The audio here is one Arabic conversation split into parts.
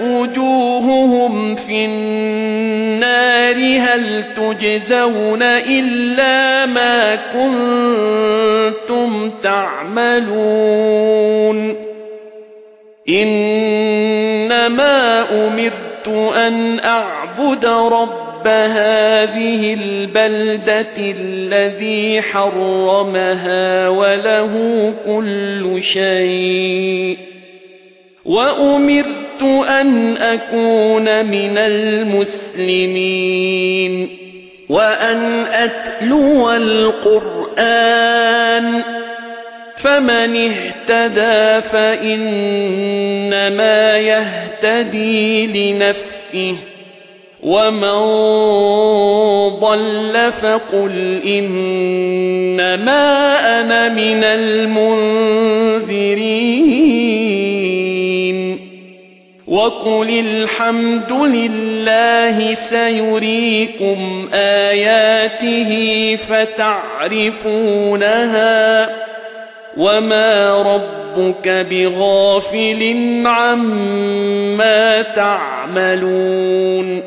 وُجُوهُهُمْ فِي النَّارِ هَلْ تُجْزَوْنَ إِلَّا مَا كُنتُمْ تَعْمَلُونَ إِنَّمَا أُمِرْتُ أَنْ أَعْبُدَ رَبَّ هَذِهِ الْبَلْدَةِ الَّذِي حَرَّمَهَا وَلَهُ كُلُّ شَيْءٍ وَأُمِرْتُ أَنْ أَكُونَ مِنَ الْمُسْلِمِينَ وَأَنْ أَتْلُوَ الْقُرْآنَ فَمَنِ اهْتَدَى فَإِنَّمَا يَهْتَدِي لِنَفْسِهِ وَمَنْ ضَلَّ فَقُلْ إِنَّمَا أَنَا مِنَ الْمُنذِرِينَ وَقُلِ الْحَمْدُ لِلَّهِ سَيُرِيكُمْ آيَاتِهِ فَتَعْرِفُونَهَا وَمَا رَبُّكَ بِغَافِلٍ عَمَّا تَعْمَلُونَ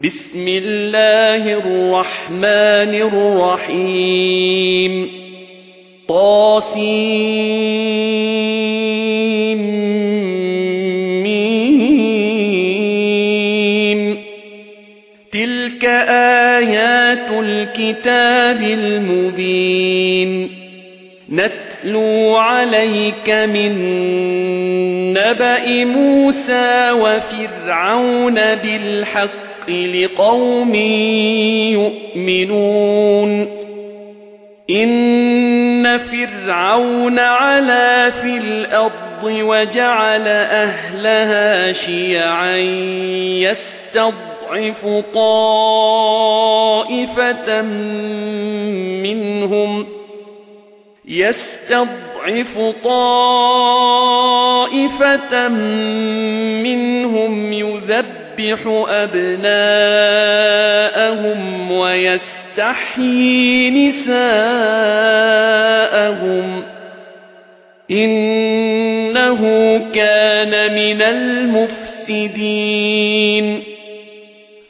بِسْمِ اللَّهِ الرَّحْمَنِ الرَّحِيمِ طاسيم تِلْكَ آيَاتُ الْكِتَابِ الْمُبِينِ نَتْلُو عَلَيْكَ مِنْ نَبَإِ مُوسَى وَفِرْعَوْنَ بِالْحَقِّ لِقَوْمٍ يُؤْمِنُونَ إِنَّ فِرْعَوْنَ عَلَا فِي الْأَرْضِ وَجَعَلَ أَهْلَهَا شِيَعًا يَسْتَضْعِفُ طَائِفَةً مِنْهُمْ يَسْتَضْعِفُ طَائِفَةً مِنْهُمْ يُذَبِّحُ أَبْنَاءَهُمْ وَيَسْتَحْيِي نِسَاءَهُمْ. إِنَّهُ كَانَ مِنَ الْمُفْسِدِينَ.